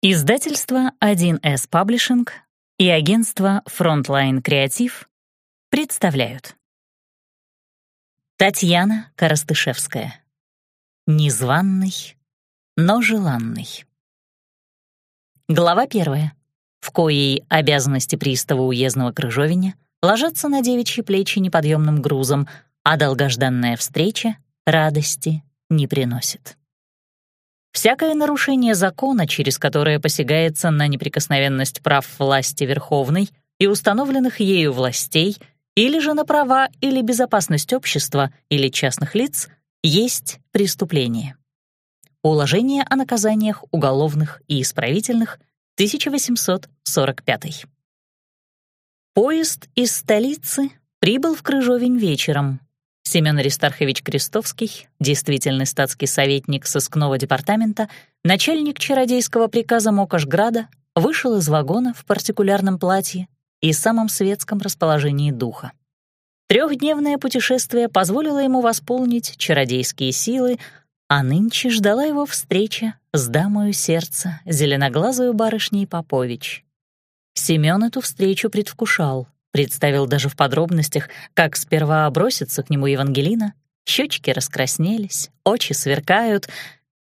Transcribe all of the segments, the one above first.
Издательство 1С Паблишинг и агентство Frontline Креатив представляют. Татьяна Коростышевская. Незваный, но желанный. Глава первая, в коей обязанности пристава уездного Крыжовиня ложатся на девичьи плечи неподъемным грузом, а долгожданная встреча радости не приносит. Всякое нарушение закона, через которое посягается на неприкосновенность прав власти Верховной и установленных ею властей, или же на права или безопасность общества или частных лиц, есть преступление. Уложение о наказаниях уголовных и исправительных 1845. Поезд из столицы прибыл в Крыжовень вечером, Семен Аристархович Крестовский, действительный статский советник сыскного департамента, начальник чародейского приказа Мокошграда, вышел из вагона в партикулярном платье и самом светском расположении духа. Трехдневное путешествие позволило ему восполнить чародейские силы, а нынче ждала его встреча с дамою сердца, зеленоглазую барышней Попович. Семён эту встречу предвкушал, Представил даже в подробностях, как сперва бросится к нему Евангелина, щечки раскраснелись, очи сверкают,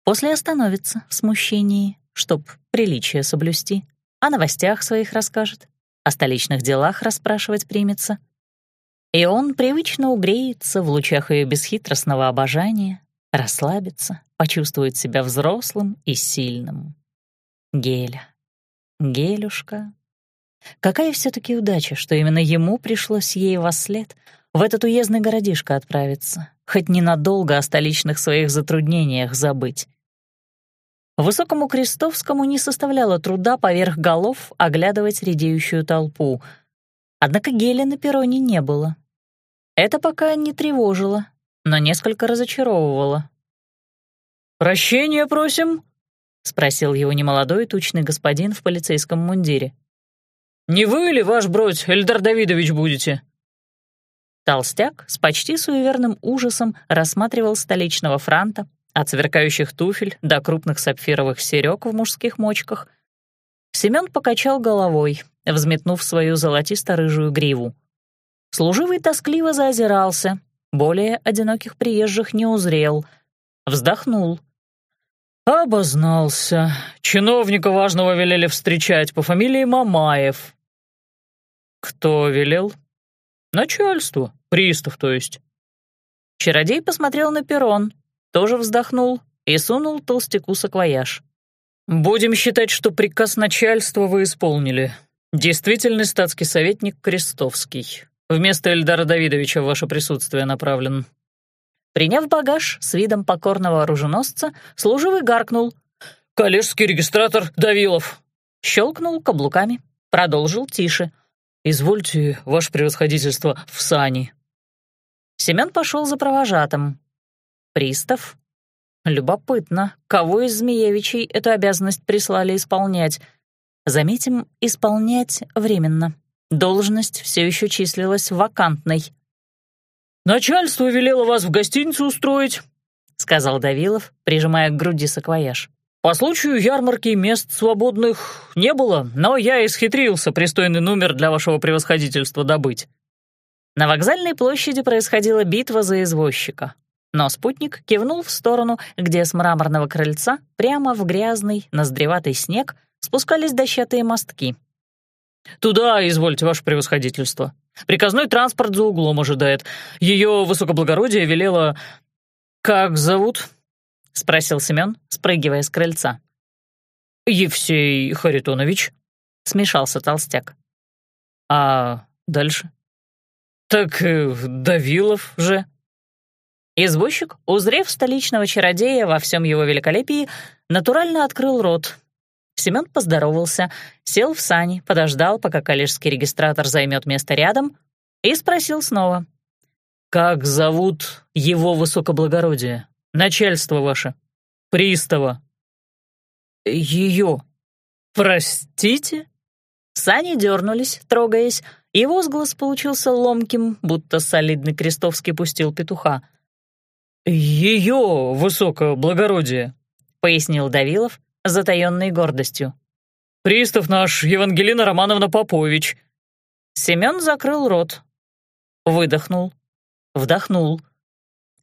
после остановится в смущении, чтоб приличие соблюсти, о новостях своих расскажет, о столичных делах расспрашивать примется. И он привычно угреется в лучах ее бесхитростного обожания, расслабится, почувствует себя взрослым и сильным. Геля, Гелюшка, Какая все таки удача, что именно ему пришлось ей во след в этот уездный городишко отправиться, хоть ненадолго о столичных своих затруднениях забыть. Высокому Крестовскому не составляло труда поверх голов оглядывать редеющую толпу. Однако геля на перроне не было. Это пока не тревожило, но несколько разочаровывало. «Прощения просим?» — спросил его немолодой тучный господин в полицейском мундире. Не вы ли, ваш бродь, Эльдар Давидович, будете?» Толстяк с почти суеверным ужасом рассматривал столичного франта, от сверкающих туфель до крупных сапфировых серёг в мужских мочках. Семён покачал головой, взметнув свою золотисто-рыжую гриву. Служивый тоскливо заозирался, более одиноких приезжих не узрел. Вздохнул. «Обознался. Чиновника важного велели встречать по фамилии Мамаев. «Кто велел?» «Начальство. Пристав, то есть». Чародей посмотрел на перрон, тоже вздохнул и сунул толстяку саквояж. «Будем считать, что приказ начальства вы исполнили. Действительный статский советник Крестовский. Вместо Эльдара Давидовича в ваше присутствие направлен». Приняв багаж с видом покорного оруженосца, служивый гаркнул. «Коллежский регистратор Давилов!» Щелкнул каблуками, продолжил тише. «Извольте, ваше превосходительство, в сани». Семён пошел за провожатым. Пристав. Любопытно, кого из Змеевичей эту обязанность прислали исполнять. Заметим, исполнять временно. Должность все еще числилась вакантной. «Начальство велело вас в гостиницу устроить», — сказал Давилов, прижимая к груди саквояж. По случаю ярмарки мест свободных не было, но я исхитрился пристойный номер для вашего превосходительства добыть». На вокзальной площади происходила битва за извозчика. Но спутник кивнул в сторону, где с мраморного крыльца прямо в грязный, ноздреватый снег спускались дощатые мостки. «Туда, извольте, ваше превосходительство. Приказной транспорт за углом ожидает. Ее высокоблагородие велело... Как зовут?» — спросил Семён, спрыгивая с крыльца. «Евсей Харитонович», — смешался толстяк. «А дальше?» «Так э, Давилов же». Извозчик, узрев столичного чародея во всем его великолепии, натурально открыл рот. Семён поздоровался, сел в сани, подождал, пока коллежский регистратор займет место рядом, и спросил снова. «Как зовут его высокоблагородие?» Начальство ваше. Пристава. Ее. Простите? Сани дернулись, трогаясь, и возглас получился ломким, будто солидный Крестовский пустил петуха. «Ее высокое благородие», — пояснил Давилов, затаённой гордостью. пристав наш Евангелина Романовна Попович». Семен закрыл рот, выдохнул, вдохнул.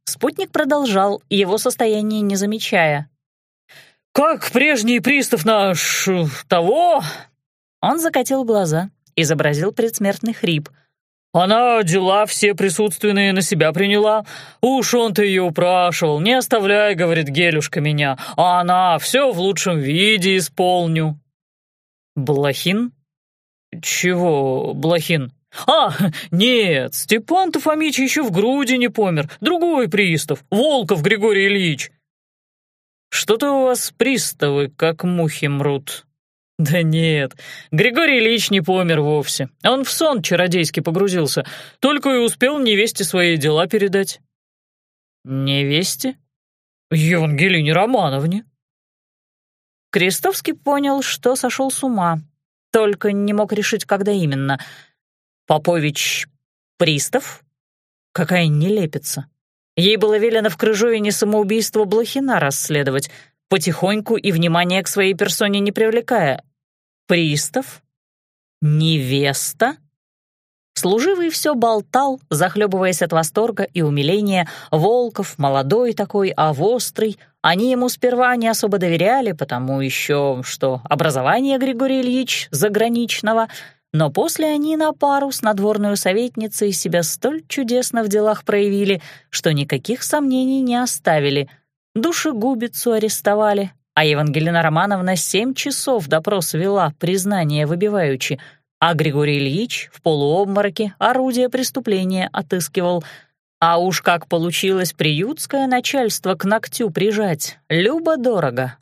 Спутник продолжал, его состояние не замечая. «Как прежний пристав наш... того...» Он закатил глаза, изобразил предсмертный хрип. «Она дела все присутственные на себя приняла. Уж он-то ее упрашивал. Не оставляй, — говорит Гелюшка, — меня, а она все в лучшем виде исполню». «Блохин?» «Чего Блохин?» «А, нет, Степан-то еще в груди не помер. Другой пристав, Волков Григорий Ильич». «Что-то у вас приставы, как мухи мрут». «Да нет, Григорий Ильич не помер вовсе. Он в сон чародейский погрузился, только и успел невесте свои дела передать». «Невесте?» «Евангелине Романовне». Крестовский понял, что сошел с ума, только не мог решить, когда именно — Попович пристав? Какая нелепица. Ей было велено в Крыжовине самоубийство Блохина расследовать, потихоньку и внимание к своей персоне не привлекая. Пристав? Невеста? Служивый все болтал, захлебываясь от восторга и умиления. Волков, молодой такой, а вострый. Они ему сперва не особо доверяли, потому еще, что образование Григория Ильич заграничного — но после они на пару с надворной советницей себя столь чудесно в делах проявили, что никаких сомнений не оставили. Душегубицу арестовали, а Евангелина Романовна семь часов допрос вела, признание выбиваючи, а Григорий Ильич в полуобмороке орудие преступления отыскивал. А уж как получилось приютское начальство к ногтю прижать, любо-дорого,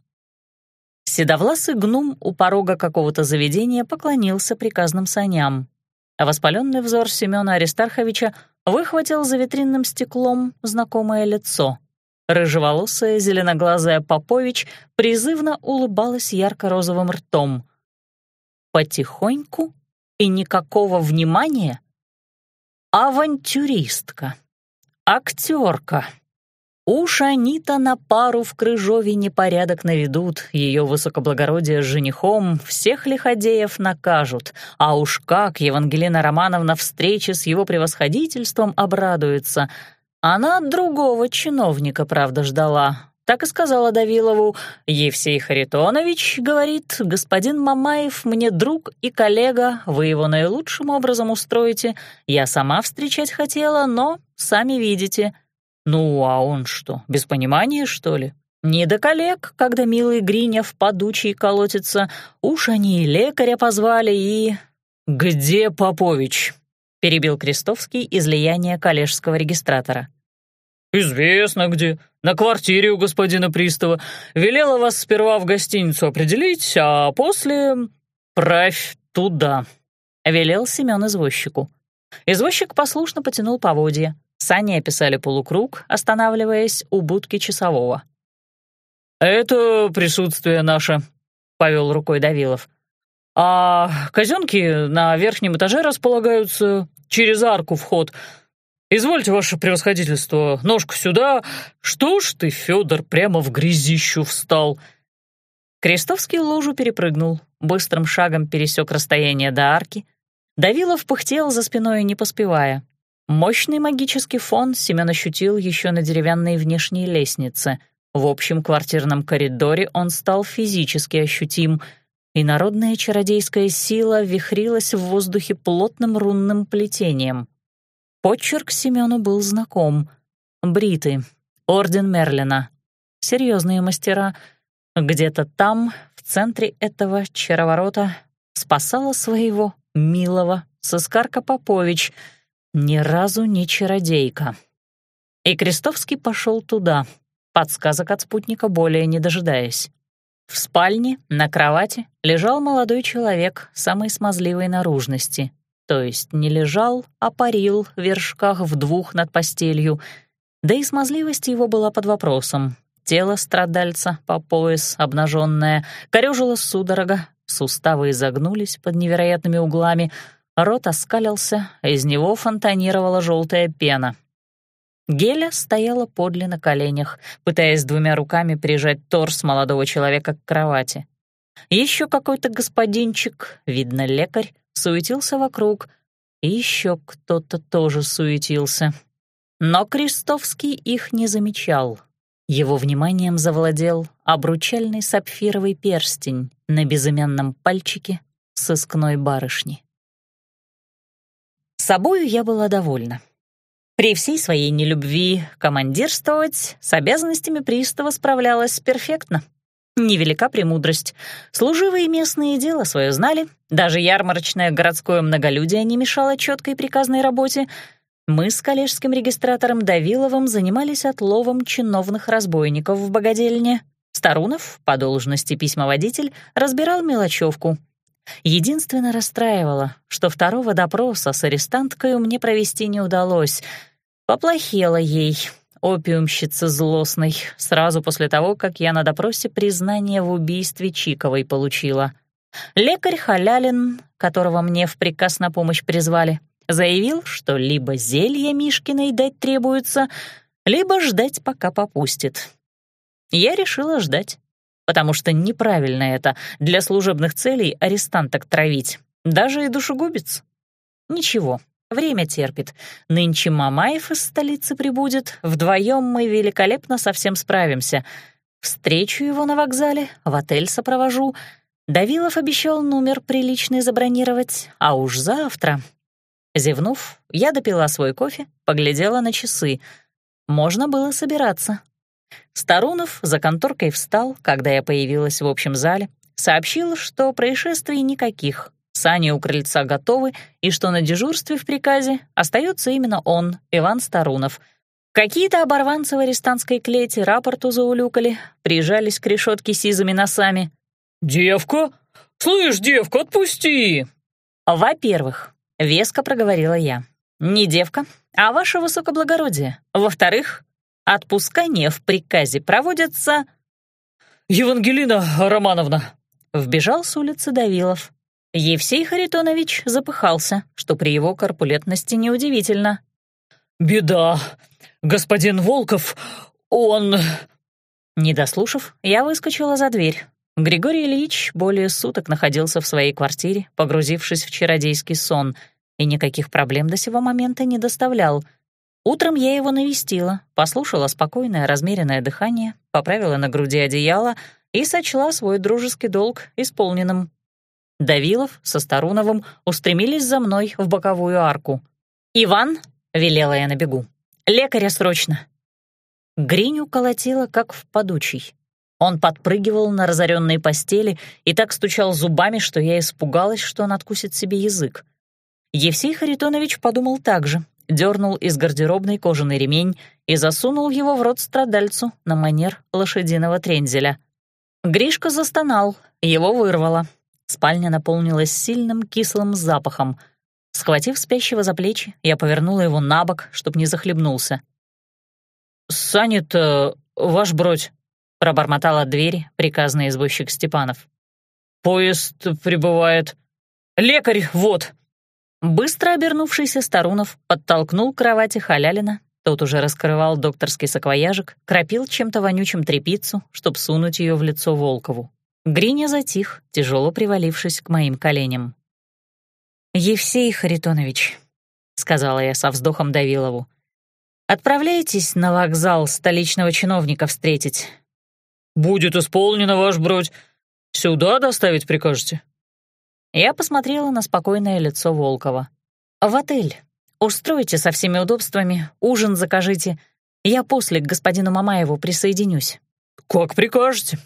Седовласый гнум у порога какого-то заведения поклонился приказным саням. А воспаленный взор Семёна Аристарховича выхватил за витринным стеклом знакомое лицо. Рыжеволосая зеленоглазая Попович призывно улыбалась ярко-розовым ртом. Потихоньку и никакого внимания? Авантюристка, актерка. Уж они-то на пару в Крыжове непорядок наведут, ее высокоблагородие с женихом всех лиходеев накажут, а уж как Евангелина Романовна встрече с его превосходительством обрадуется. Она другого чиновника, правда, ждала. Так и сказала Давилову, «Евсей Харитонович, — говорит, — господин Мамаев мне друг и коллега, вы его наилучшим образом устроите. Я сама встречать хотела, но, сами видите, — ну, а он что, без понимания, что ли? Не до коллег, когда милый Гриня в подучий колотится. Уж они лекаря позвали, и... «Где Попович?» — перебил Крестовский излияние коллежского регистратора. «Известно где. На квартире у господина пристава. Велела вас сперва в гостиницу определить, а после... правь туда», — велел Семен извозчику. Извозчик послушно потянул поводья. Сани описали полукруг, останавливаясь у будки часового. «Это присутствие наше», — повел рукой Давилов. «А казенки на верхнем этаже располагаются через арку вход. Извольте, ваше превосходительство, ножку сюда. Что ж ты, Федор, прямо в грязищу встал?» Крестовский лужу перепрыгнул, быстрым шагом пересек расстояние до арки. Давилов пыхтел за спиной, не поспевая. Мощный магический фон Семен ощутил еще на деревянной внешней лестнице. В общем квартирном коридоре он стал физически ощутим, и народная чародейская сила вихрилась в воздухе плотным рунным плетением. Почерк Семену был знаком. Бриты, Орден Мерлина. Серьезные мастера. Где-то там, в центре этого чароворота, спасала своего милого Соскарка Попович — ни разу не чародейка. И Крестовский пошел туда, подсказок от спутника более не дожидаясь. В спальне, на кровати, лежал молодой человек самой смазливой наружности. То есть не лежал, а парил в вершках в двух над постелью. Да и смазливость его была под вопросом. Тело страдальца по пояс обнаженное, корёжило судорога, суставы изогнулись под невероятными углами — Рот оскалился, из него фонтанировала желтая пена. Геля стояла подле на коленях, пытаясь двумя руками прижать торс молодого человека к кровати. Еще какой-то господинчик, видно, лекарь, суетился вокруг, и еще кто-то тоже суетился. Но Крестовский их не замечал. Его вниманием завладел обручальный сапфировый перстень на безымянном пальчике сыскной барышни. Собою я была довольна. При всей своей нелюбви командирствовать с обязанностями пристава справлялась перфектно. Невелика премудрость. Служивые местные дела свое знали, даже ярмарочное городское многолюдие не мешало четкой приказной работе. Мы с коллежским регистратором Давиловым занимались отловом чиновных разбойников в богадельне. Старунов, по должности письмоводитель, разбирал мелочевку. Единственно расстраивало, что второго допроса с арестанткой мне провести не удалось. Поплохело ей, опиумщица злостной, сразу после того, как я на допросе признание в убийстве Чиковой получила. Лекарь Халялин, которого мне в приказ на помощь призвали, заявил, что либо зелье Мишкиной дать требуется, либо ждать, пока попустит. Я решила ждать, потому что неправильно это для служебных целей арестанток травить, даже и душегубец. Ничего, Время терпит. Нынче Мамаев из столицы прибудет. Вдвоем мы великолепно совсем справимся. Встречу его на вокзале, в отель сопровожу. Давилов обещал номер приличный забронировать, а уж завтра. Зевнув, я допила свой кофе, поглядела на часы. Можно было собираться. Старунов за конторкой встал, когда я появилась в общем зале, сообщил, что происшествий никаких, Сани у крыльца готовы, и что на дежурстве в приказе остается именно он, Иван Старунов. Какие-то оборванцы в арестантской клете рапорту заулюкали, прижались к решетке сизыми носами. «Девка? Слышь, девка, отпусти!» «Во-первых», — веско проговорила я, — «не девка, а ваше высокоблагородие. Во-вторых, отпускание в приказе проводятся...» «Евангелина Романовна!» — вбежал с улицы Давилов. Евсей Харитонович запыхался, что при его корпулентности неудивительно. «Беда. Господин Волков, он...» Не дослушав, я выскочила за дверь. Григорий Ильич более суток находился в своей квартире, погрузившись в чародейский сон, и никаких проблем до сего момента не доставлял. Утром я его навестила, послушала спокойное размеренное дыхание, поправила на груди одеяло и сочла свой дружеский долг исполненным. Давилов со Старуновым устремились за мной в боковую арку. «Иван!» — велела я на бегу. «Лекаря срочно!» Гриню колотила, как в подучий. Он подпрыгивал на разоренной постели и так стучал зубами, что я испугалась, что он откусит себе язык. Евсей Харитонович подумал так же, дернул из гардеробной кожаный ремень и засунул его в рот страдальцу на манер лошадиного трензеля. Гришка застонал, его вырвало. Спальня наполнилась сильным кислым запахом. Схватив спящего за плечи, я повернула его на бок, чтоб не захлебнулся. «Санит, ваш бродь», — пробормотал от двери приказный извозчик Степанов. «Поезд прибывает. Лекарь, вот!» Быстро обернувшийся Старунов подтолкнул к кровати Халялина. Тот уже раскрывал докторский саквояжик, кропил чем-то вонючим трепицу, чтоб сунуть ее в лицо Волкову. Гриня затих, тяжело привалившись к моим коленям. «Евсей Харитонович», — сказала я со вздохом Давилову, «отправляйтесь на вокзал столичного чиновника встретить». «Будет исполнено, ваш бродь. Сюда доставить прикажете?» Я посмотрела на спокойное лицо Волкова. «В отель. Устройте со всеми удобствами, ужин закажите. Я после к господину Мамаеву присоединюсь». «Как прикажете»,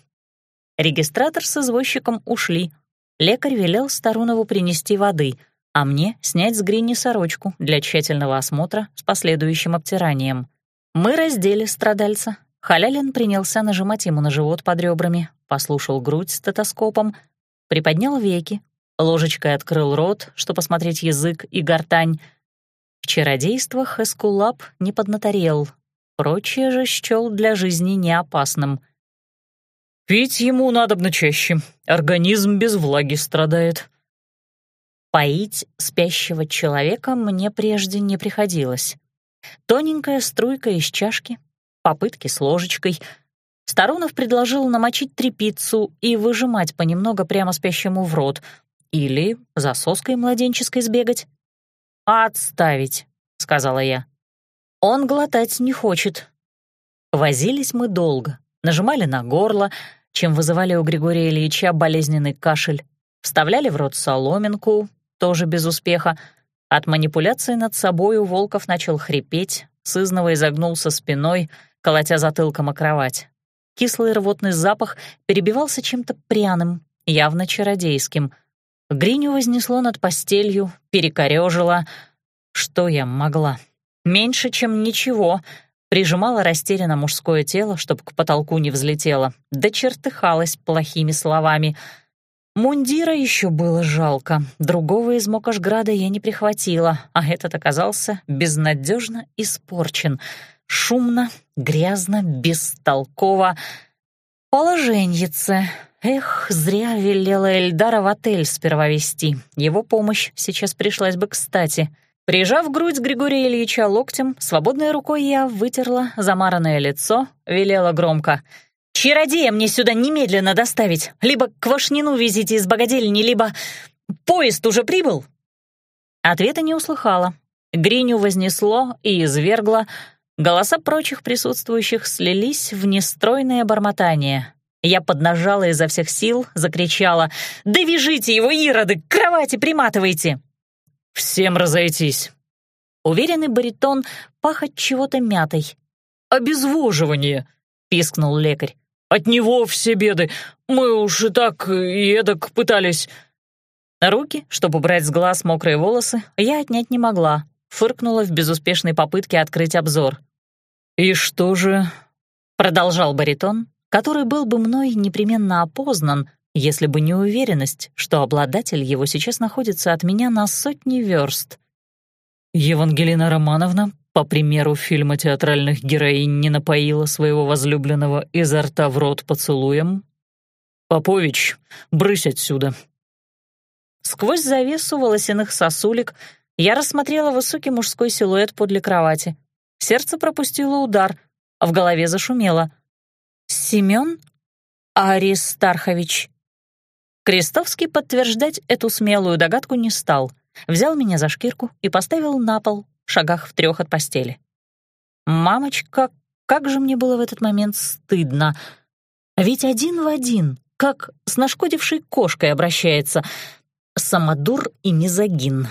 Регистратор с извозчиком ушли. Лекарь велел Старунову принести воды, а мне снять с Грини сорочку для тщательного осмотра с последующим обтиранием. Мы раздели страдальца. Халялин принялся нажимать ему на живот под ребрами, послушал грудь стетоскопом, приподнял веки, ложечкой открыл рот, чтобы посмотреть язык и гортань. В чародействах Эскулап не поднаторел, прочее же счёл для жизни неопасным. Пить ему надобно чаще. Организм без влаги страдает. Поить спящего человека мне прежде не приходилось. Тоненькая струйка из чашки, попытки с ложечкой. Старунов предложил намочить трепицу и выжимать понемногу прямо спящему в рот или за соской младенческой сбегать. «Отставить», — сказала я. «Он глотать не хочет». Возились мы долго, нажимали на горло, чем вызывали у Григория Ильича болезненный кашель, вставляли в рот соломинку, тоже без успеха. От манипуляции над собой у Волков начал хрипеть, сызново изогнулся спиной, колотя затылком о кровать. Кислый рвотный запах перебивался чем-то пряным, явно чародейским. Гриню вознесло над постелью, перекорёжило. Что я могла? Меньше, чем ничего. Прижимала растерянно мужское тело, чтоб к потолку не взлетело, да чертыхалась плохими словами. Мундира еще было жалко. Другого из Мокошграда я не прихватила, а этот оказался безнадежно испорчен — Шумно, грязно, бестолково. Положеньице. Эх, зря велела Эльдара в отель сперва вести. Его помощь сейчас пришлась бы кстати. Прижав грудь Григория Ильича локтем, свободной рукой я вытерла замаранное лицо, велела громко. «Чародея мне сюда немедленно доставить! Либо квашнину везите из богадельни, либо... Поезд уже прибыл?» Ответа не услыхала. Гриню вознесло и извергло, Голоса прочих присутствующих слились в нестройное бормотание. Я поднажала изо всех сил, закричала «Да вяжите его, ироды, к кровати приматывайте!» «Всем разойтись!» Уверенный баритон пахать чего-то мятой. «Обезвоживание!» — пискнул лекарь. «От него все беды. Мы уж и так и эдак пытались...» Руки, чтобы убрать с глаз мокрые волосы, я отнять не могла. Фыркнула в безуспешной попытке открыть обзор. «И что же?» — продолжал баритон, который был бы мной непременно опознан, если бы не уверенность, что обладатель его сейчас находится от меня на сотни верст. «Евангелина Романовна, по примеру фильма театральных героинь, не напоила своего возлюбленного изо рта в рот поцелуем? Попович, брысь отсюда!» Сквозь завесу волосяных сосулек я рассмотрела высокий мужской силуэт подле кровати — Сердце пропустило удар, а в голове зашумело. «Семён Аристархович». Крестовский подтверждать эту смелую догадку не стал. Взял меня за шкирку и поставил на пол, в шагах в трех от постели. «Мамочка, как же мне было в этот момент стыдно! Ведь один в один, как с нашкодившей кошкой обращается. Самодур и мизогин».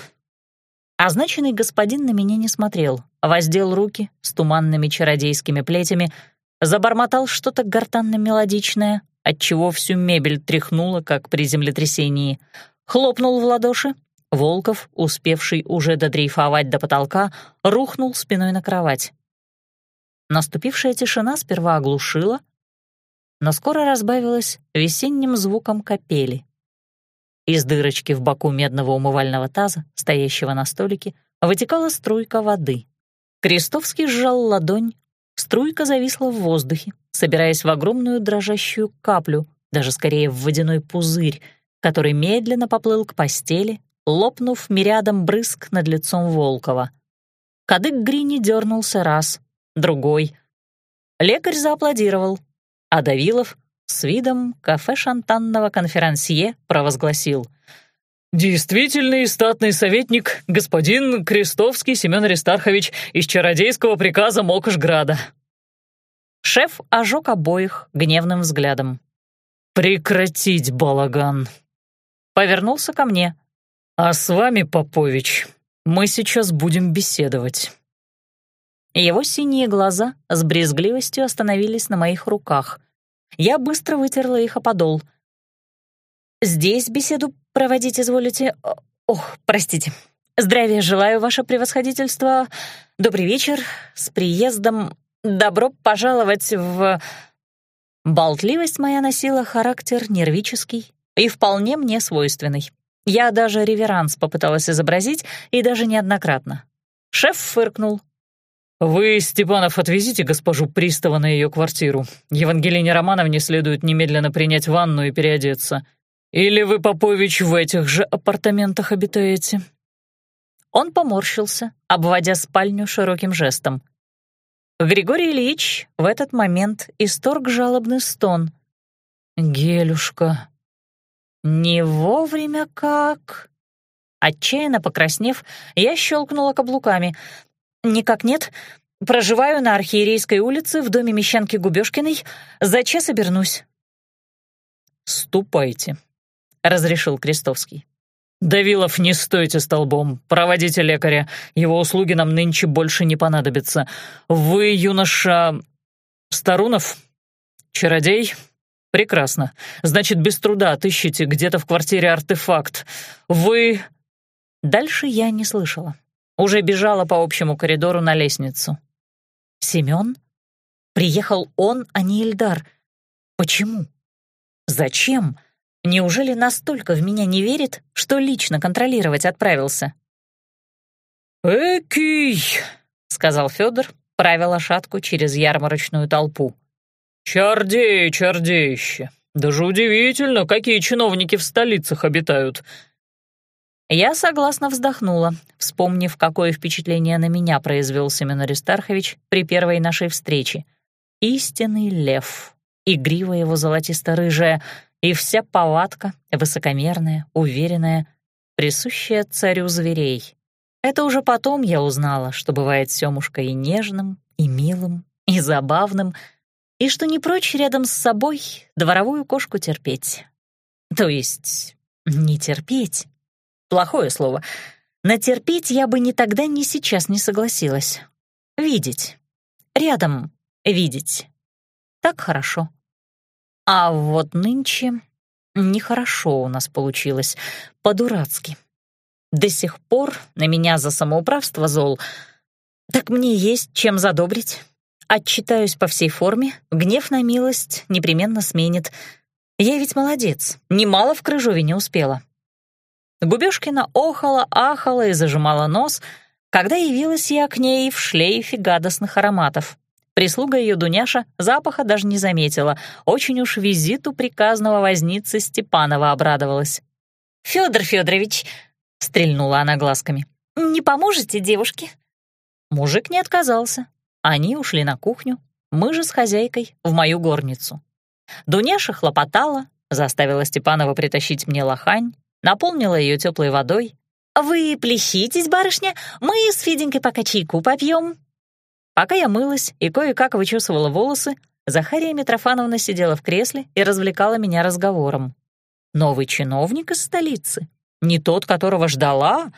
Означенный господин на меня не смотрел, воздел руки с туманными чародейскими плетями, забормотал что-то гортанно-мелодичное, отчего всю мебель тряхнуло, как при землетрясении, хлопнул в ладоши. Волков, успевший уже додрейфовать до потолка, рухнул спиной на кровать. Наступившая тишина сперва оглушила, но скоро разбавилась весенним звуком капели. Из дырочки в боку медного умывального таза, стоящего на столике, вытекала струйка воды. Крестовский сжал ладонь, струйка зависла в воздухе, собираясь в огромную дрожащую каплю, даже скорее в водяной пузырь, который медленно поплыл к постели, лопнув мириадом брызг над лицом Волкова. Кадык Грини дернулся раз, другой. Лекарь зааплодировал, а Давилов с видом кафе-шантанного конферансье провозгласил — «Действительный статный советник господин Крестовский Семен Аристархович из чародейского приказа Мокошграда». Шеф ожег обоих гневным взглядом. «Прекратить балаган!» Повернулся ко мне. «А с вами, Попович, мы сейчас будем беседовать». Его синие глаза с брезгливостью остановились на моих руках. Я быстро вытерла их о подол. «Здесь беседу проводить изволите? Ох, простите. Здравия желаю, ваше превосходительство. Добрый вечер. С приездом. Добро пожаловать в...» Болтливость моя носила характер нервический и вполне мне свойственный. Я даже реверанс попыталась изобразить, и даже неоднократно. Шеф фыркнул. «Вы, Степанов, отвезите госпожу Пристава на ее квартиру. Евангелине Романовне следует немедленно принять ванну и переодеться. Или вы, Попович, в этих же апартаментах обитаете?» Он поморщился, обводя спальню широким жестом. Григорий Ильич в этот момент исторг жалобный стон. «Гелюшка». «Не вовремя как...» Отчаянно покраснев, я щелкнула каблуками. «Никак нет. Проживаю на Архиерейской улице в доме мещанки Губёшкиной. За час обернусь». «Ступайте», — разрешил Крестовский. «Давилов, не стойте столбом. Проводите лекаря. Его услуги нам нынче больше не понадобятся. Вы, юноша... Старунов? Чародей? Прекрасно. Значит, без труда отыщите где-то в квартире артефакт. Вы...» Дальше я не слышала. Уже бежала по общему коридору на лестницу. Семён? Приехал он, а не Ильдар. Почему? Зачем? Неужели настолько в меня не верит, что лично контролировать отправился? «Экий!» — сказал Федор, правя лошадку через ярмарочную толпу. «Чардей, чардейще! Даже удивительно, какие чиновники в столицах обитают!» Я согласно вздохнула, вспомнив, какое впечатление на меня произвел Семен Аристархович при первой нашей встрече. Истинный лев, игриво его золотисто-рыжая — и вся повадка, высокомерная, уверенная, присущая царю зверей. Это уже потом я узнала, что бывает Сёмушка и нежным, и милым, и забавным, и что не прочь рядом с собой дворовую кошку терпеть. То есть не терпеть. Плохое слово. Натерпеть я бы ни тогда, ни сейчас не согласилась. Видеть. Рядом видеть. Так хорошо. А вот нынче нехорошо у нас получилось, по-дурацки. До сих пор на меня за самоуправство зол. Так мне есть чем задобрить. Отчитаюсь по всей форме, гнев на милость непременно сменит. Я ведь молодец, немало в Крыжове не успела. Губёшкина охала, ахала и зажимала нос, когда явилась я к ней в шлейфе гадостных ароматов. Прислуга ее Дуняша запаха даже не заметила. Очень уж визиту приказного возницы Степанова обрадовалась. «Фёдор Фёдорович», — стрельнула она глазками, — «не поможете девушке?» Мужик не отказался. Они ушли на кухню, мы же с хозяйкой в мою горницу. Дуняша хлопотала, заставила Степанова притащить мне лохань, наполнила ее теплой водой. «Вы плещитесь, барышня, мы с Феденькой пока чайку попьем», Пока я мылась и кое-как вычесывала волосы, Захария Митрофановна сидела в кресле и развлекала меня разговором. Новый чиновник из столицы, не тот, которого ждала,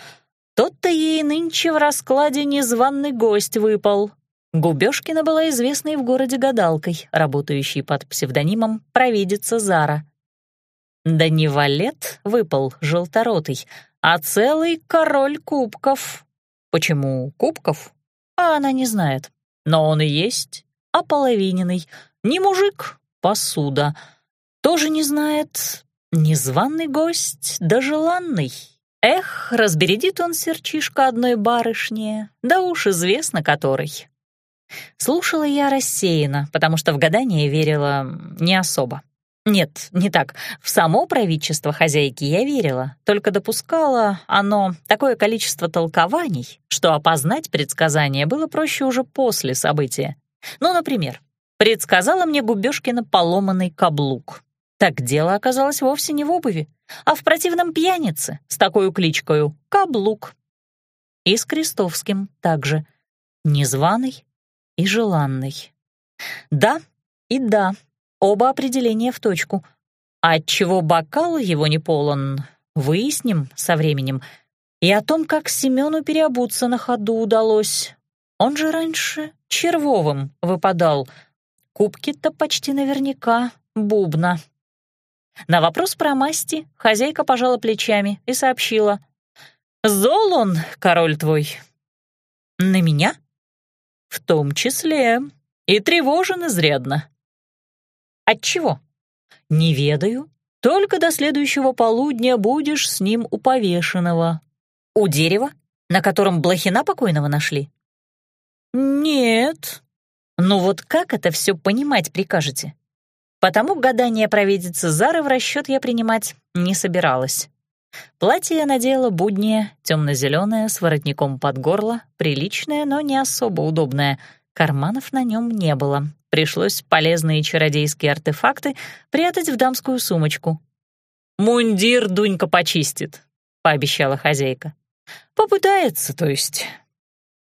тот-то ей нынче в раскладе незваный гость выпал. Губёшкина была известной в городе гадалкой, работающей под псевдонимом «Провидица Зара». Да не валет выпал желторотый, а целый король кубков. Почему кубков? А она не знает. Но он и есть ополовиненный, не мужик, посуда. Тоже не знает незваный гость, да желанный. Эх, разбередит он серчишка одной барышни, да уж известно которой. Слушала я рассеянно, потому что в гадание верила не особо. Нет, не так. В само правительство хозяйки я верила, только допускала оно такое количество толкований, что опознать предсказание было проще уже после события. Ну, например, предсказала мне Губёшкина поломанный каблук. Так дело оказалось вовсе не в обуви, а в противном пьянице с такой кличкою «Каблук». И с Крестовским также. Незваный и желанный. Да и да, Оба определения в точку. Отчего бокал его не полон, выясним со временем. И о том, как Семену переобуться на ходу удалось. Он же раньше червовым выпадал. Кубки-то почти наверняка бубна. На вопрос про масти хозяйка пожала плечами и сообщила. «Зол он, король твой». «На меня?» «В том числе. И тревожен изрядно. От чего? Не ведаю. Только до следующего полудня будешь с ним у повешенного. У дерева, на котором блохина покойного нашли? Нет. Ну вот как это все понимать прикажете? Потому гадание провидицы Зары в расчет я принимать не собиралась. Платье я надела буднее, темно-зеленое, с воротником под горло, приличное, но не особо удобное — Карманов на нем не было. Пришлось полезные чародейские артефакты прятать в дамскую сумочку. «Мундир Дунька почистит», — пообещала хозяйка. «Попытается, то есть».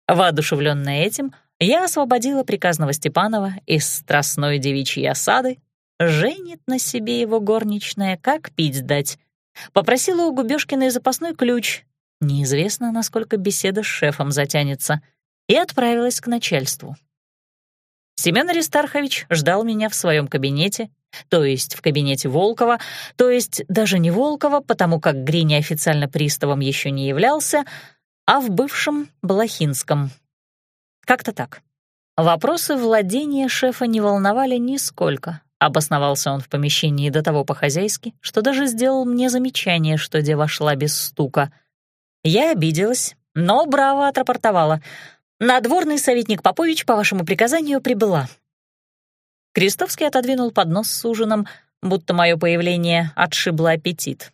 Воодушевленная этим, я освободила приказного Степанова из страстной девичьей осады, женит на себе его горничная, как пить дать. Попросила у Губёшкиной запасной ключ, неизвестно, насколько беседа с шефом затянется, и отправилась к начальству. Семен Аристархович ждал меня в своем кабинете, то есть в кабинете Волкова, то есть даже не Волкова, потому как Гриня официально приставом еще не являлся, а в бывшем Блохинском. Как-то так. Вопросы владения шефа не волновали нисколько. Обосновался он в помещении до того по-хозяйски, что даже сделал мне замечание, что дева шла без стука. Я обиделась, но браво отрапортовала. «Надворный советник Попович по вашему приказанию прибыла». Крестовский отодвинул поднос с ужином, будто мое появление отшибло аппетит.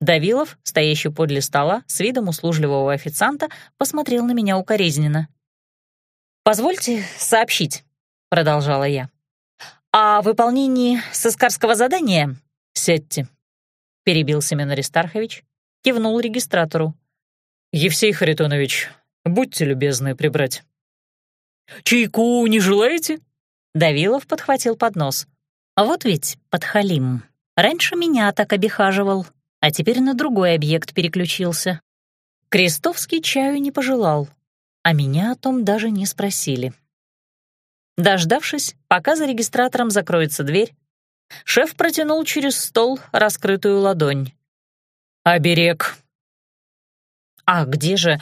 Давилов, стоящий подле стола, с видом услужливого официанта, посмотрел на меня укоризненно. «Позвольте сообщить», — продолжала я. «О выполнении сыскарского задания сядьте», — перебил Семен Аристархович, кивнул регистратору. «Евсей Харитонович, будьте любезны прибрать». «Чайку не желаете?» Давилов подхватил поднос. «Вот ведь подхалим. Раньше меня так обихаживал, а теперь на другой объект переключился. Крестовский чаю не пожелал, а меня о том даже не спросили. Дождавшись, пока за регистратором закроется дверь, шеф протянул через стол раскрытую ладонь. «Оберег». «А где же?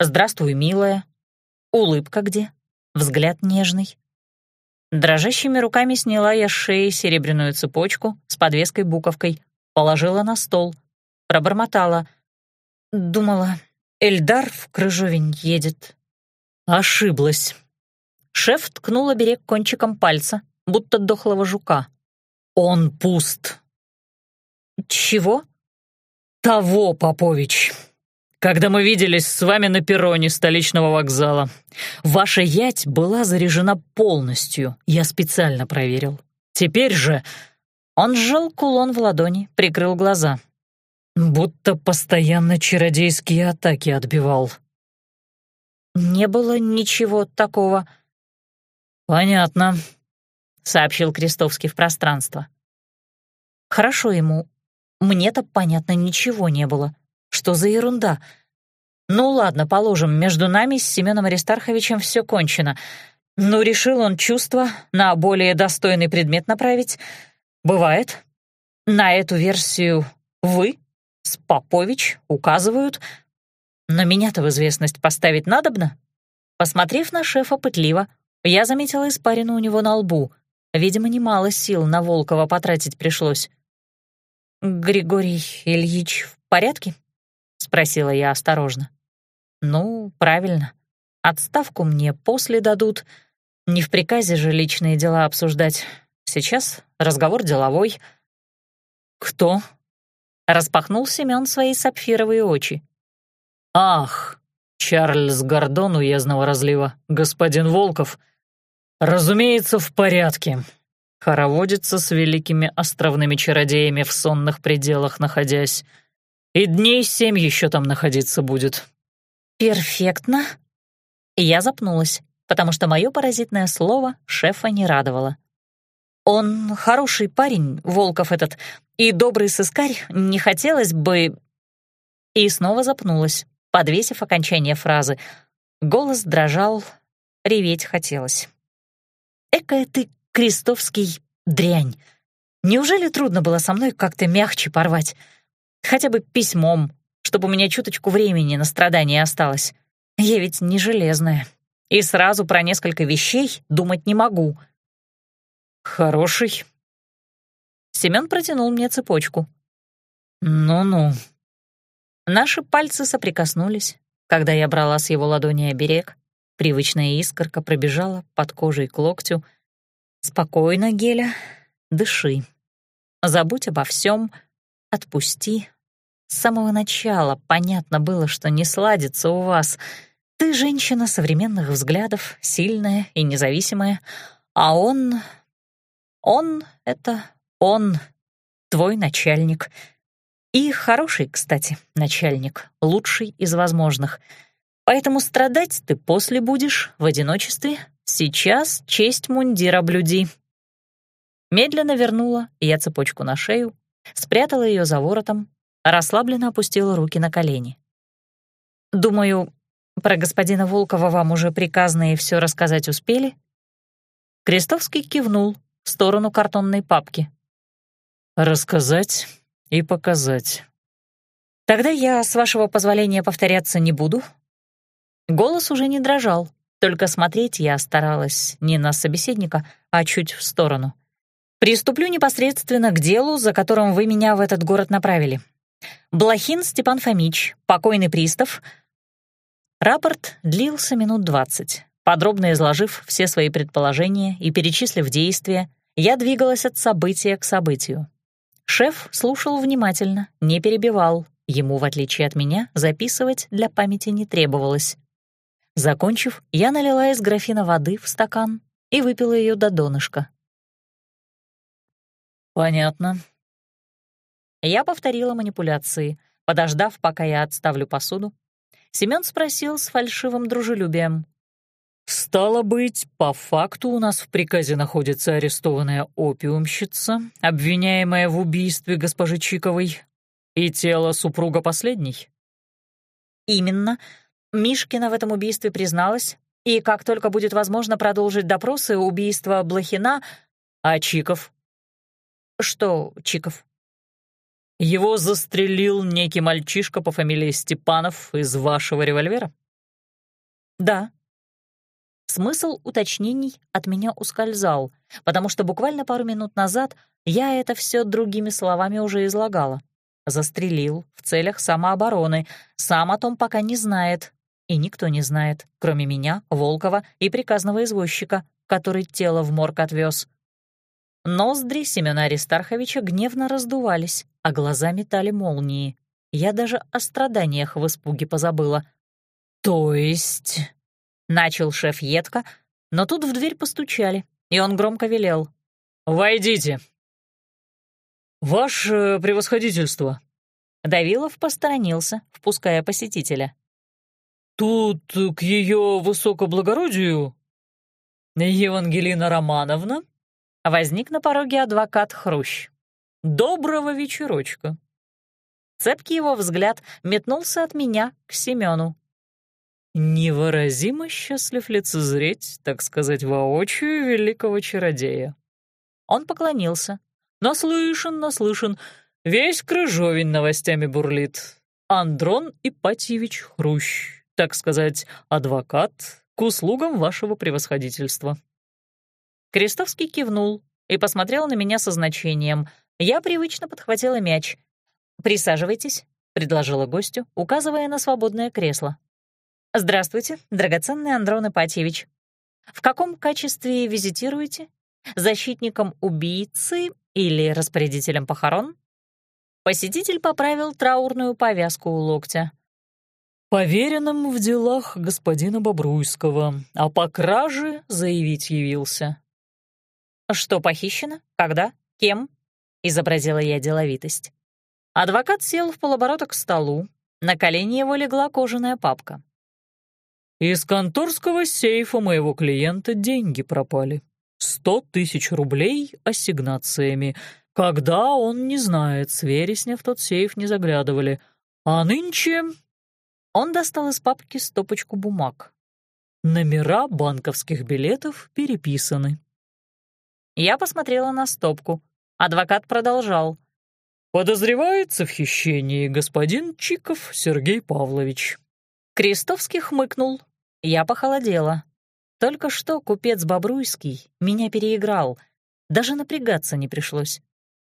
Здравствуй, милая. Улыбка где? Взгляд нежный». Дрожащими руками сняла я с шеи серебряную цепочку с подвеской-буковкой, положила на стол, пробормотала. Думала, Эльдар в Крыжовень едет. Ошиблась. Шеф ткнул оберег кончиком пальца, будто дохлого жука. Он пуст. Чего? Того, Попович. Когда мы виделись с вами на перроне столичного вокзала, ваша ять была заряжена полностью, я специально проверил. Теперь же он сжал кулон в ладони, прикрыл глаза. Будто постоянно чародейские атаки отбивал. «Не было ничего такого». «Понятно», — сообщил Крестовский в пространство. «Хорошо ему. Мне-то, понятно, ничего не было. Что за ерунда? Ну ладно, положим, между нами с Семеном Аристарховичем все кончено. Ну, решил он чувства на более достойный предмет направить. Бывает. На эту версию вы с Попович указывают, но меня-то в известность поставить надобно. Посмотрев на шефа пытливо, я заметила испарину у него на лбу. Видимо, немало сил на Волкова потратить пришлось. «Григорий Ильич в порядке?» — спросила я осторожно. «Ну, правильно. Отставку мне после дадут. Не в приказе же личные дела обсуждать. Сейчас разговор деловой». «Кто?» — распахнул Семён свои сапфировые очи. «Ах, Чарльз Гордон уездного разлива, господин Волков. Разумеется, в порядке. Хороводится с великими островными чародеями в сонных пределах находясь. И дней семь еще там находиться будет». «Перфектно». Я запнулась, потому что мое паразитное слово шефа не радовало. Он хороший парень, Волков этот, и добрый сыскарь, не хотелось бы...» И снова запнулась, подвесив окончание фразы. Голос дрожал, реветь хотелось. «Экая ты, крестовский дрянь! Неужели трудно было со мной как-то мягче порвать? Хотя бы письмом, чтобы у меня чуточку времени на страдания осталось. Я ведь не железная, и сразу про несколько вещей думать не могу». «Хороший». Семён протянул мне цепочку. «Ну-ну». Наши пальцы соприкоснулись, когда я брала с его ладони оберег. Привычная искорка пробежала под кожей к локтю. «Спокойно, Геля, дыши. Забудь обо всем, отпусти. С самого начала понятно было, что не сладится у вас. Ты женщина современных взглядов, сильная и независимая, а он... Он — это он, твой начальник. И хороший, кстати, начальник, лучший из возможных. Поэтому страдать ты после будешь, в одиночестве. Сейчас честь мундира блюди. Медленно вернула я цепочку на шею, спрятала ее за воротом, расслабленно опустила руки на колени. «Думаю, про господина Волкова вам уже приказные все рассказать успели?» Крестовский кивнул в сторону картонной папки. «Рассказать и показать». «Тогда я, с вашего позволения, повторяться не буду». Голос уже не дрожал, только смотреть я старалась не на собеседника, а чуть в сторону. «Приступлю непосредственно к делу, за которым вы меня в этот город направили. Блохин Степан Фомич, покойный пристав». Рапорт длился минут двадцать. Подробно изложив все свои предположения и перечислив действия, я двигалась от события к событию. Шеф слушал внимательно, не перебивал. Ему, в отличие от меня, записывать для памяти не требовалось. Закончив, я налила из графина воды в стакан и выпила ее до донышка. «Понятно». Я повторила манипуляции, подождав, пока я отставлю посуду. Семён спросил с фальшивым дружелюбием. «Стало быть, по факту у нас в приказе находится арестованная опиумщица, обвиняемая в убийстве госпожи Чиковой, и тело супруга последней?» «Именно. Мишкина в этом убийстве призналась, и как только будет возможно продолжить допросы убийства Блохина, а Чиков...» «Что Чиков?» «Его застрелил некий мальчишка по фамилии Степанов из вашего револьвера?» «Да», Смысл уточнений от меня ускользал, потому что буквально пару минут назад я это все другими словами уже излагала. Застрелил в целях самообороны, сам о том пока не знает. И никто не знает, кроме меня, Волкова и приказного извозчика, который тело в морг отвез. Ноздри Семена Аристарховича гневно раздувались, а глаза метали молнии. Я даже о страданиях в испуге позабыла. «То есть...» Начал шеф едко, но тут в дверь постучали, и он громко велел. «Войдите!» «Ваше превосходительство!» Давилов посторонился, впуская посетителя. «Тут к ее высокоблагородию...» «Евангелина Романовна?» Возник на пороге адвокат Хрущ. «Доброго вечерочка!» Цепкий его взгляд метнулся от меня к Семену. Невыразимо счастлив лицезреть, так сказать, воочию великого чародея. Он поклонился. Наслышан, наслышан, весь Крыжовень новостями бурлит. Андрон Ипатьевич Хрущ, так сказать, адвокат к услугам вашего превосходительства. Крестовский кивнул и посмотрел на меня со значением. Я привычно подхватила мяч. «Присаживайтесь», — предложила гостю, указывая на свободное кресло. «Здравствуйте, драгоценный Андрон Ипатьевич. В каком качестве визитируете? Защитником убийцы или распорядителем похорон?» Посетитель поправил траурную повязку у локтя. «Поверенным в делах господина Бобруйского, а по краже заявить явился». «Что похищено? Когда? Кем?» — изобразила я деловитость. Адвокат сел в полоборота к столу. На колени его легла кожаная папка. Из конторского сейфа моего клиента деньги пропали. Сто тысяч рублей ассигнациями. Когда он не знает, с вересня в тот сейф не заглядывали. А нынче... Он достал из папки стопочку бумаг. Номера банковских билетов переписаны. Я посмотрела на стопку. Адвокат продолжал. «Подозревается в хищении господин Чиков Сергей Павлович». Крестовский хмыкнул, я похолодела. Только что купец Бобруйский меня переиграл. Даже напрягаться не пришлось.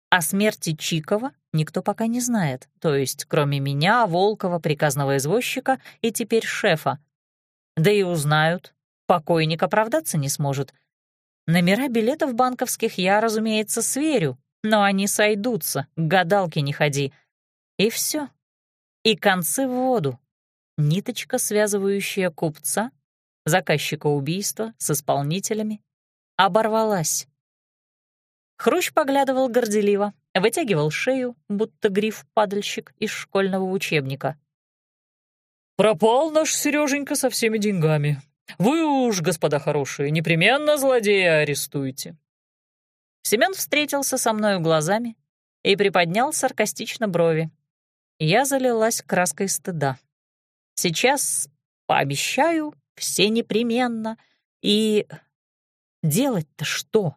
О смерти Чикова никто пока не знает, то есть кроме меня, Волкова, приказного извозчика и теперь шефа. Да и узнают, покойник оправдаться не сможет. Номера билетов банковских я, разумеется, сверю, но они сойдутся, к гадалке не ходи. И все. И концы в воду. ниточка, связывающая купца, заказчика убийства с исполнителями, оборвалась. Хрущ поглядывал горделиво, вытягивал шею, будто гриф-падальщик из школьного учебника. «Пропал наш Сереженька со всеми деньгами. Вы уж, господа хорошие, непременно злодея арестуете». Семён встретился со мною глазами и приподнял саркастично брови. Я залилась краской стыда. Сейчас пообещаю все непременно. И делать-то что?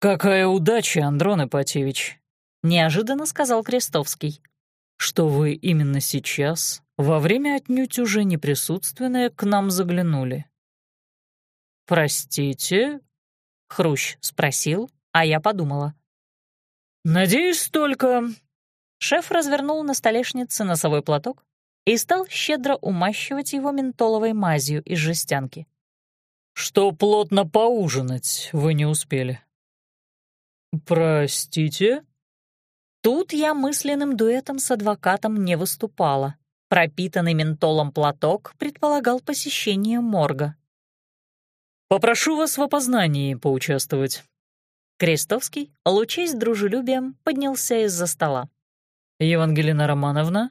«Какая удача, Андрон Ипатьевич!» — неожиданно сказал Крестовский. «Что вы именно сейчас, во время отнюдь уже неприсутственное, к нам заглянули». «Простите?» — Хрущ спросил, а я подумала. «Надеюсь только...» Шеф развернул на столешнице носовой платок и стал щедро умащивать его ментоловой мазью из жестянки. «Что плотно поужинать вы не успели?» «Простите?» Тут я мысленным дуэтом с адвокатом не выступала. Пропитанный ментолом платок предполагал посещение морга. «Попрошу вас в опознании поучаствовать». Крестовский, лучаясь дружелюбием, поднялся из-за стола. «Евангелина Романовна?»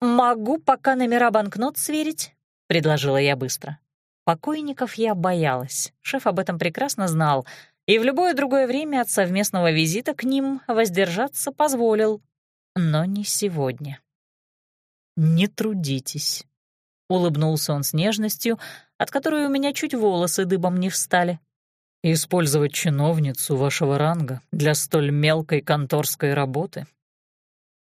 «Могу пока номера банкнот сверить», — предложила я быстро. Покойников я боялась, шеф об этом прекрасно знал, и в любое другое время от совместного визита к ним воздержаться позволил. Но не сегодня. «Не трудитесь», — улыбнулся он с нежностью, от которой у меня чуть волосы дыбом не встали. «Использовать чиновницу вашего ранга для столь мелкой конторской работы?»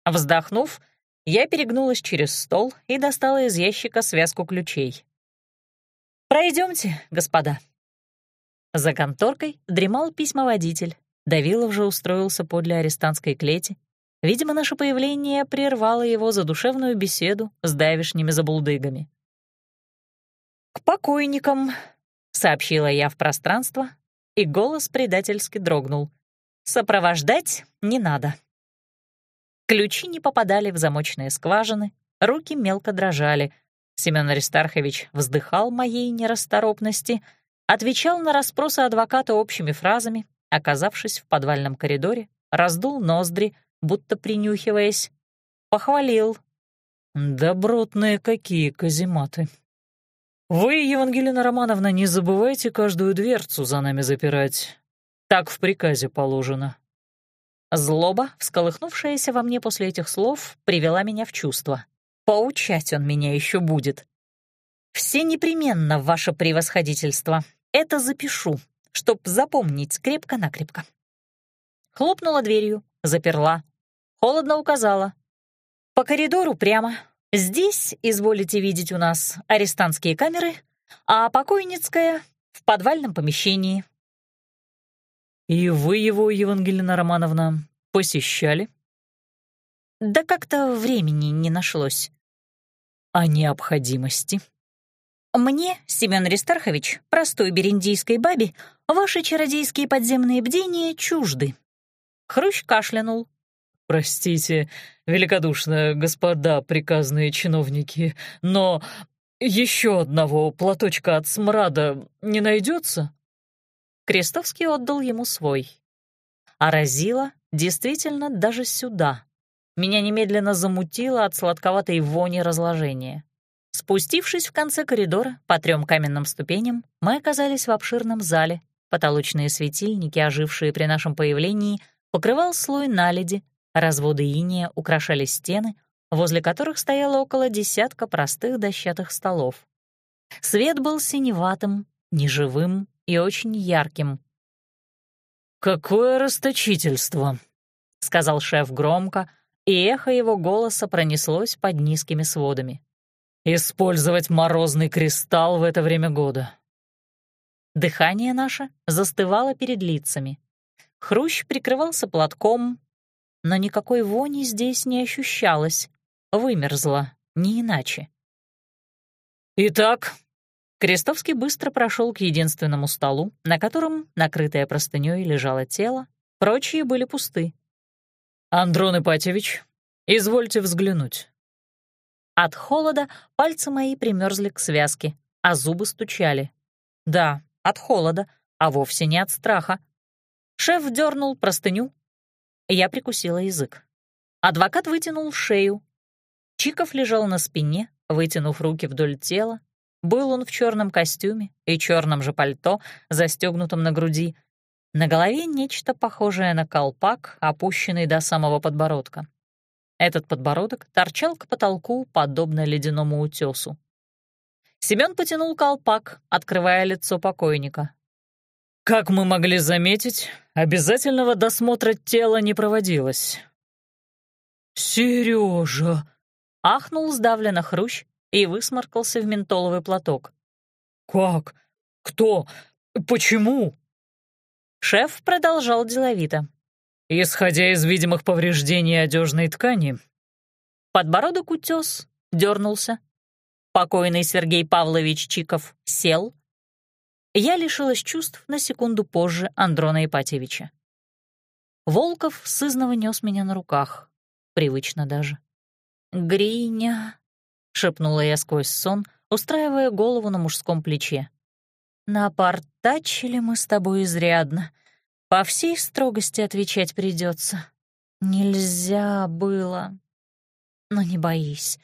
Вздохнув, я перегнулась через стол и достала из ящика связку ключей. Пройдемте, господа». За конторкой дремал письмоводитель. Давилов же устроился подле арестантской клети. Видимо, наше появление прервало его задушевную беседу с давишними забулдыгами. «К покойникам», — сообщила я в пространство, и голос предательски дрогнул. «Сопровождать не надо». Ключи не попадали в замочные скважины, руки мелко дрожали, Семен Аристархович вздыхал моей нерасторопности, отвечал на расспросы адвоката общими фразами, оказавшись в подвальном коридоре, раздул ноздри, будто принюхиваясь, похвалил. «Добротные какие казематы!» «Вы, Евангелина Романовна, не забывайте каждую дверцу за нами запирать. Так в приказе положено». Злоба, всколыхнувшаяся во мне после этих слов, привела меня в чувство. Поучать он меня еще будет. Все непременно, ваше превосходительство. Это запишу, чтоб запомнить крепко-накрепко. Хлопнула дверью, заперла. Холодно указала. По коридору прямо. Здесь, изволите видеть у нас, арестантские камеры, а покойницкая — в подвальном помещении. «И вы его, Евангелина Романовна, посещали?» «Да как-то времени не нашлось о необходимости. Мне, Семен Ристархович, простой бериндийской бабе, ваши чародейские подземные бдения чужды. Хрущ кашлянул. Простите, великодушно, господа приказные чиновники, но еще одного платочка от смрада не найдется? Крестовский отдал ему свой. А разила действительно даже сюда, меня немедленно замутило от сладковатой вони разложения. Спустившись в конце коридора по трем каменным ступеням, мы оказались в обширном зале. Потолочные светильники, ожившие при нашем появлении, покрывал слой наледи, разводы иния украшали стены, возле которых стояло около десятка простых дощатых столов. Свет был синеватым, неживым и очень ярким. «Какое расточительство!» — сказал шеф громко, и эхо его голоса пронеслось под низкими сводами. «Использовать морозный кристалл в это время года». Дыхание наше застывало перед лицами. Хрущ прикрывался платком, но никакой вони здесь не ощущалось. Вымерзла, не иначе. «Итак», Крестовский быстро прошел к единственному столу, на котором, накрытое простынёй, лежало тело, прочие были пусты. «Андрон Ипатьевич, извольте взглянуть». От холода пальцы мои примерзли к связке, а зубы стучали. Да, от холода, а вовсе не от страха. Шеф дернул простыню. Я прикусила язык. Адвокат вытянул шею. Чиков лежал на спине, вытянув руки вдоль тела. Был он в черном костюме и черном же пальто, застегнутом на груди. На голове нечто похожее на колпак, опущенный до самого подбородка. Этот подбородок торчал к потолку, подобно ледяному утесу. Семён потянул колпак, открывая лицо покойника. «Как мы могли заметить, обязательного досмотра тела не проводилось». «Серёжа!» — ахнул сдавленно хрущ и высморкался в ментоловый платок. «Как? Кто? Почему?» Шеф продолжал деловито. Исходя из видимых повреждений одежной ткани, подбородок утес, дернулся. Покойный Сергей Павлович Чиков сел. Я лишилась чувств на секунду позже Андрона Ипатьевича. Волков сызново нес меня на руках, привычно даже. «Гриня», — шепнула я сквозь сон, устраивая голову на мужском плече. «Напортачили мы с тобой изрядно. По всей строгости отвечать придется. Нельзя было. Но не боись.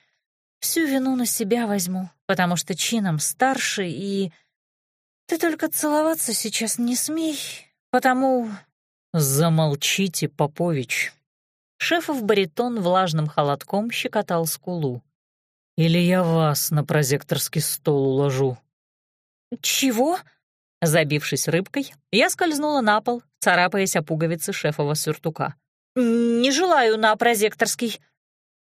Всю вину на себя возьму, потому что чином старше, и... Ты только целоваться сейчас не смей, потому... Замолчите, Попович. Шефов баритон влажным холодком щекотал скулу. Или я вас на прозекторский стол уложу. Чего? Забившись рыбкой, я скользнула на пол, царапаясь о пуговицы шефова сюртука. «Не желаю на прозекторский».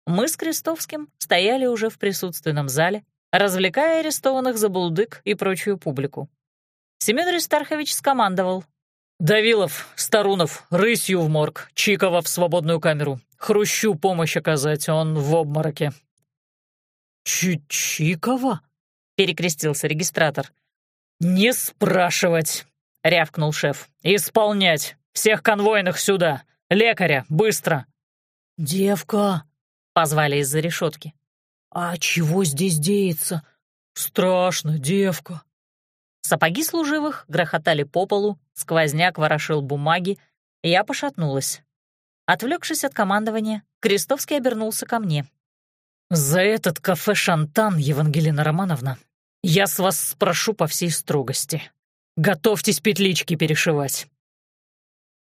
Мы с Крестовским стояли уже в присутственном зале, развлекая арестованных за булдык и прочую публику. Семен Ристархович скомандовал. «Давилов, Старунов, рысью в морг, Чикова в свободную камеру. Хрущу помощь оказать, он в обмороке». «Ч «Чикова?» — перекрестился регистратор. «Не спрашивать!» — рявкнул шеф. «Исполнять! Всех конвойных сюда! Лекаря, быстро!» «Девка!» — позвали из-за решетки. «А чего здесь деется? Страшно, девка!» Сапоги служивых грохотали по полу, сквозняк ворошил бумаги, и я пошатнулась. Отвлекшись от командования, Крестовский обернулся ко мне. «За этот кафе «Шантан», Евангелина Романовна, я с вас спрошу по всей строгости. Готовьтесь петлички перешивать».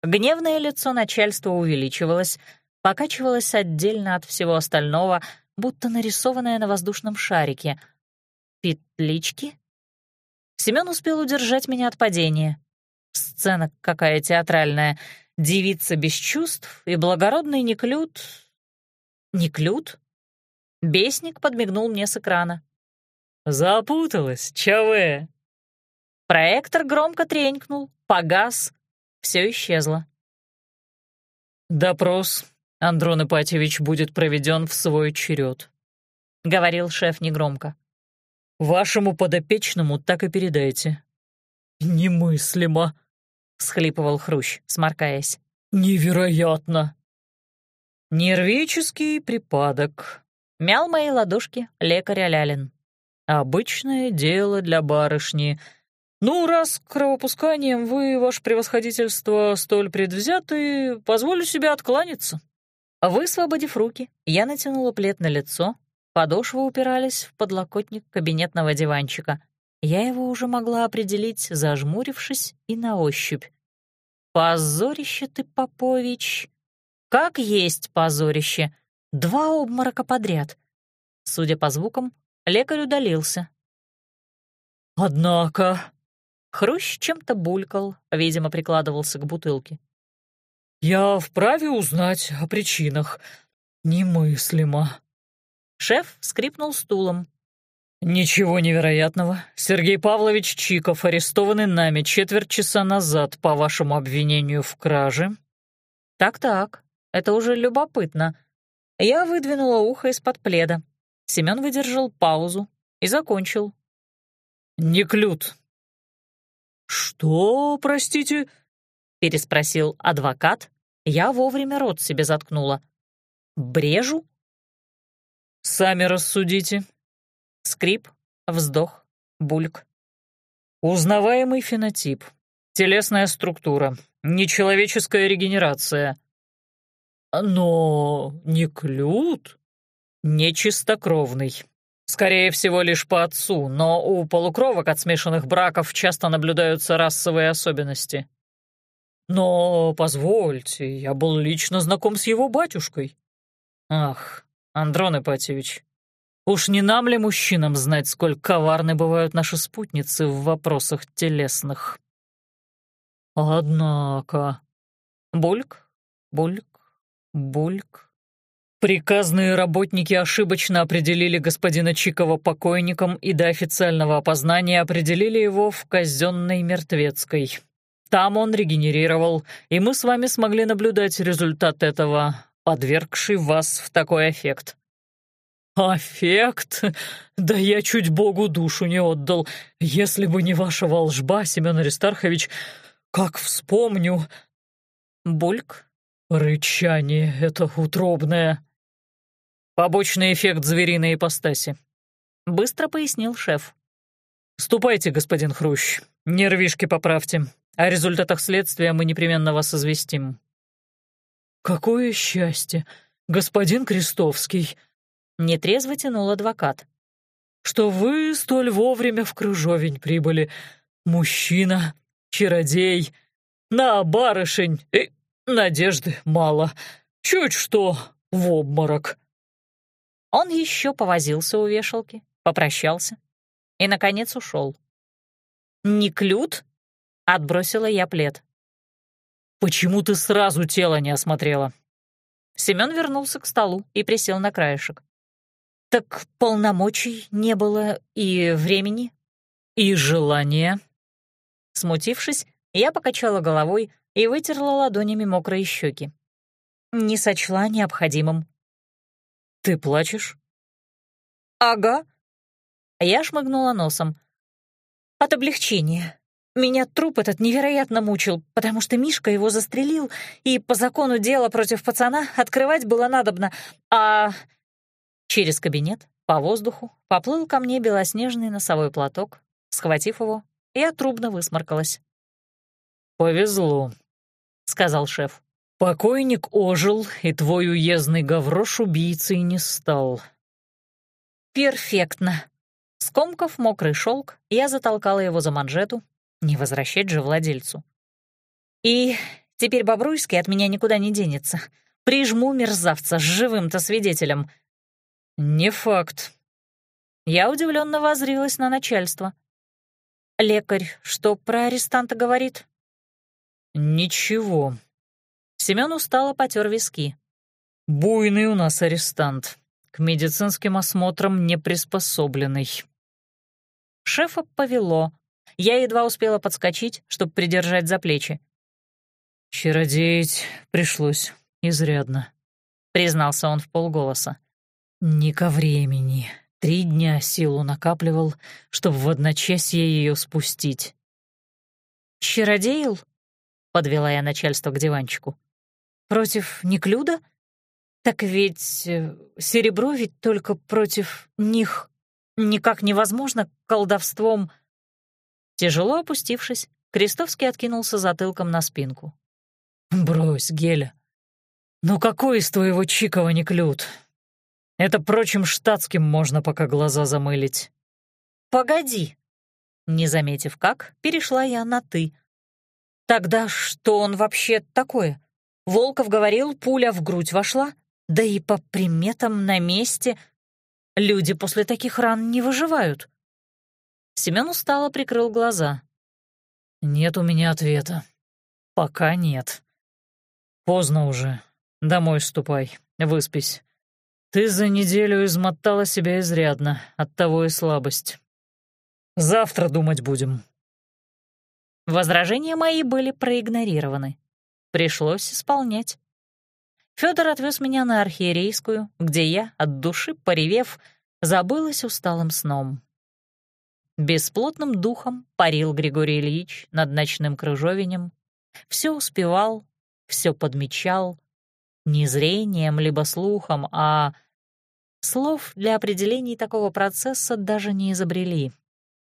Гневное лицо начальства увеличивалось, покачивалось отдельно от всего остального, будто нарисованное на воздушном шарике. «Петлички?» Семён успел удержать меня от падения. Сцена какая театральная. Девица без чувств и благородный Неклюд... Неклюд? Бесник подмигнул мне с экрана. «Запуталась, ЧВ!» Проектор громко тренькнул, погас, все исчезло. «Допрос, Андрон Ипатьевич, будет проведен в свой черед», — говорил шеф негромко. «Вашему подопечному так и передайте». «Немыслимо», — схлипывал Хрущ, сморкаясь. «Невероятно!» «Нервический припадок», — мял мои ладошки лекарь Алялин. Обычное дело для барышни. Ну, раз кровопусканием вы, ваше превосходительство, столь предвзяты, позволю себе откланяться». Высвободив руки, я натянула плед на лицо, подошвы упирались в подлокотник кабинетного диванчика. Я его уже могла определить, зажмурившись и на ощупь. «Позорище ты, Попович!» «Как есть позорище! Два обморока подряд!» Судя по звукам, Лекарь удалился. «Однако...» Хрущ чем-то булькал, видимо, прикладывался к бутылке. «Я вправе узнать о причинах. Немыслимо». Шеф скрипнул стулом. «Ничего невероятного. Сергей Павлович Чиков, арестованный нами четверть часа назад по вашему обвинению в краже». «Так-так, это уже любопытно». Я выдвинула ухо из-под пледа. Семён выдержал паузу и закончил. «Неклюд». «Что, простите?» — переспросил адвокат. Я вовремя рот себе заткнула. «Брежу?» Сами рассудите. Скрип, вздох, бульк. Узнаваемый фенотип, телесная структура, нечеловеческая регенерация. Но не клют? Нечистокровный. Скорее всего, лишь по отцу, но у полукровок от смешанных браков часто наблюдаются расовые особенности. Но, позвольте, я был лично знаком с его батюшкой. Ах, Андрон Ипатьевич, уж не нам ли, мужчинам, знать, сколь коварны бывают наши спутницы в вопросах телесных? Однако... Бульк, бульк, бульк. Приказные работники ошибочно определили господина Чикова покойником и до официального опознания определили его в казенной мертвецкой. Там он регенерировал, и мы с вами смогли наблюдать результат этого, подвергший вас в такой эффект. «Аффект? Да я чуть Богу душу не отдал. Если бы не ваша волжба, Семен Аристархович, как вспомню...» Бульк. «Рычание это утробное. «Побочный эффект звериной ипостаси», — быстро пояснил шеф. «Ступайте, господин Хрущ, нервишки поправьте. О результатах следствия мы непременно вас известим». «Какое счастье, господин Крестовский!» — нетрезво тянул адвокат. «Что вы столь вовремя в Крыжовень прибыли. Мужчина, чародей, на барышень и надежды мало. Чуть что в обморок». Он еще повозился у вешалки, попрощался и, наконец, ушел. «Не клют?» — отбросила я плед. «Почему ты сразу тело не осмотрела?» Семён вернулся к столу и присел на краешек. «Так полномочий не было и времени?» «И желания?» Смутившись, я покачала головой и вытерла ладонями мокрые щеки. Не сочла необходимым. «Ты плачешь?» «Ага». Я шмыгнула носом. «От облегчения. Меня труп этот невероятно мучил, потому что Мишка его застрелил, и по закону дела против пацана открывать было надобно, а...» Через кабинет, по воздуху, поплыл ко мне белоснежный носовой платок. Схватив его, я трубно высморкалась. «Повезло», — сказал шеф. Покойник ожил, и твой уездный гаврош убийцей не стал. Перфектно. Скомкав мокрый шелк, я затолкала его за манжету, не возвращать же владельцу. И теперь Бобруйский от меня никуда не денется. Прижму мерзавца с живым-то свидетелем. Не факт. Я удивленно возрилась на начальство. Лекарь что про арестанта говорит? Ничего, Семён устало потер виски. «Буйный у нас арестант. К медицинским осмотрам не приспособленный». Шефа повело. Я едва успела подскочить, чтобы придержать за плечи. «Чародеять пришлось изрядно», — признался он в полголоса. «Не ко времени. Три дня силу накапливал, чтобы в одночасье ее спустить». «Чародеял?» — подвела я начальство к диванчику. Против Неклюда? Так ведь э, серебро ведь только против них никак невозможно колдовством. Тяжело опустившись, Крестовский откинулся затылком на спинку. «Брось, Геля. Ну какой из твоего Чикова Неклюд? Это прочим штатским можно пока глаза замылить». «Погоди». Не заметив как, перешла я на «ты». «Тогда что он вообще такое?» Волков говорил, пуля в грудь вошла, да и по приметам на месте. Люди после таких ран не выживают. Семен устало прикрыл глаза. «Нет у меня ответа. Пока нет. Поздно уже. Домой ступай, выспись. Ты за неделю измотала себя изрядно, оттого и слабость. Завтра думать будем». Возражения мои были проигнорированы. Пришлось исполнять. Федор отвез меня на архиерейскую, где я, от души поревев, забылась усталым сном. Бесплотным духом парил Григорий Ильич над ночным крыжовенем, все успевал, все подмечал, не зрением либо слухом, а Слов для определений такого процесса даже не изобрели.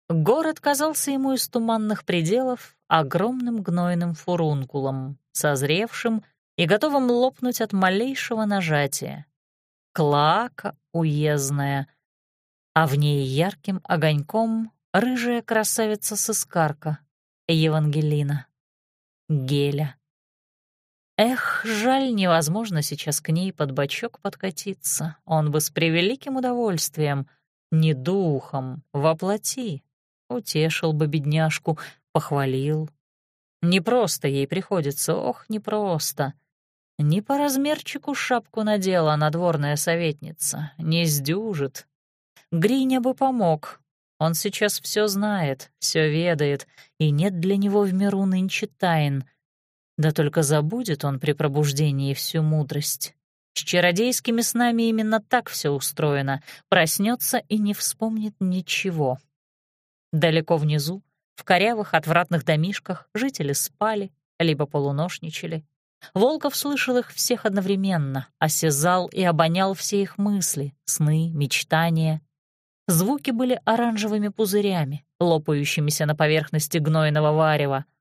Город казался ему из туманных пределов огромным гнойным фурункулом, созревшим и готовым лопнуть от малейшего нажатия. Клака уездная, а в ней ярким огоньком рыжая красавица-сыскарка, Евангелина, Геля. Эх, жаль, невозможно сейчас к ней под бочок подкатиться. Он бы с превеликим удовольствием, не духом, воплоти, утешил бы бедняжку, похвалил. Не просто ей приходится, ох, не просто. Не по размерчику шапку надела надворная советница, не сдюжит. Гриня бы помог. Он сейчас все знает, все ведает, и нет для него в миру нынче тайн — да только забудет он при пробуждении всю мудрость. С чародейскими снами именно так все устроено. Проснется и не вспомнит ничего. Далеко внизу, в корявых отвратных домишках, жители спали, либо полуношничали. Волков слышал их всех одновременно, осязал и обонял все их мысли, сны, мечтания. Звуки были оранжевыми пузырями, лопающимися на поверхности гнойного варева —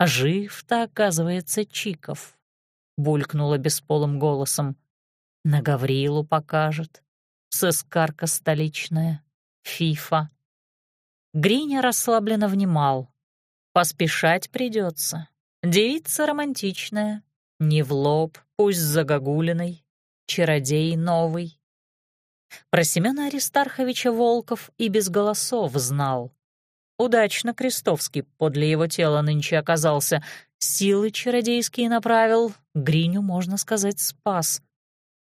Жив-то, оказывается, Чиков, — булькнула бесполым голосом. На Гаврилу покажет. Сыскарка столичная. Фифа. Гриня расслабленно внимал. Поспешать придется. Девица романтичная. Не в лоб, пусть загогулиной. Чародей новый. Про Семена Аристарховича Волков и без голосов знал. Удачно Крестовский подле его тела нынче оказался. Силы чародейские направил, Гриню, можно сказать, спас.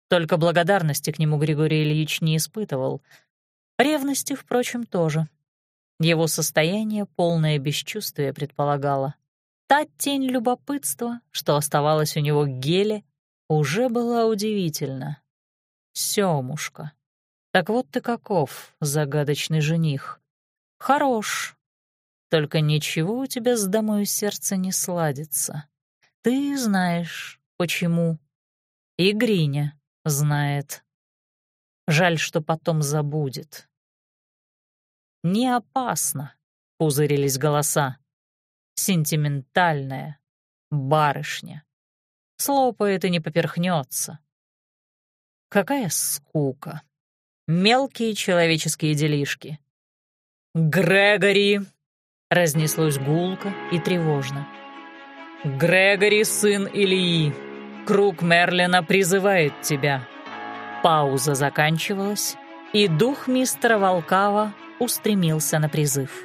Только благодарности к нему Григорий Ильич не испытывал. Ревности, впрочем, тоже. Его состояние полное бесчувствие предполагало. Та тень любопытства, что оставалась у него к геле, уже была удивительна. Сёмушка. Так вот ты каков, загадочный жених. Хорош. Только ничего у тебя с домой сердце не сладится. Ты знаешь, почему. И Гриня знает. Жаль, что потом забудет. Не опасно, пузырились голоса. Сентиментальная барышня. Слопает и не поперхнется. Какая скука. Мелкие человеческие делишки. «Грегори!» — разнеслось гулко и тревожно. «Грегори, сын Ильи, круг Мерлина призывает тебя». Пауза заканчивалась, и дух мистера Волкава устремился на призыв.